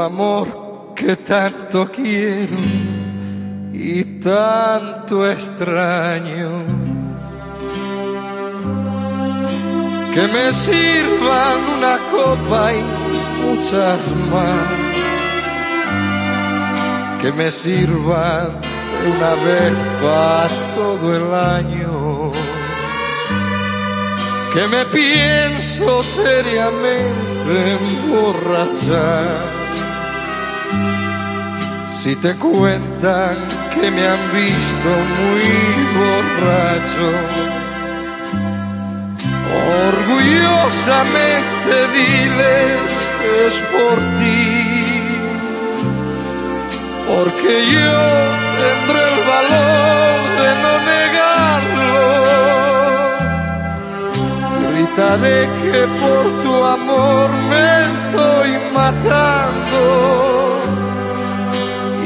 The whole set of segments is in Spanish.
amor que tanto quiero y tanto extraño. Que me sirvan una copa y muchas más. Que me sirvan una vez para todo el año. Que me pienso seriamente emborrachar si te cuentan que me han visto muy borracho, orgullosamente diles que es por ti, porque yo tendré el valor de no negarlo. Gritaré que por tu amor me estoy matando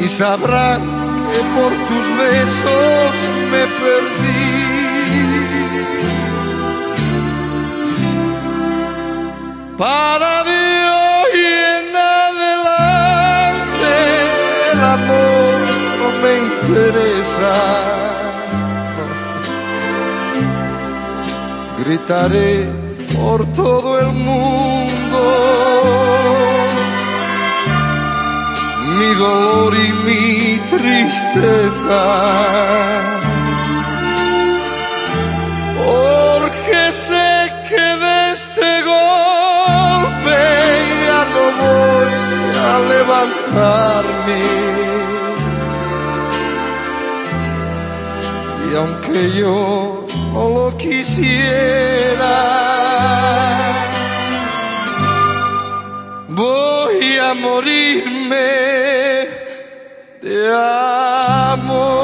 y sabrán que por tus besos me perdí. Para de hoy en adelante el amor no me interesa. Gritaré por todo el mundo dolor y mi tristeza. Porque sé que de este golpe ya no voy a levantarme. Y aunque yo no lo quisiera, voy a morirme te amo.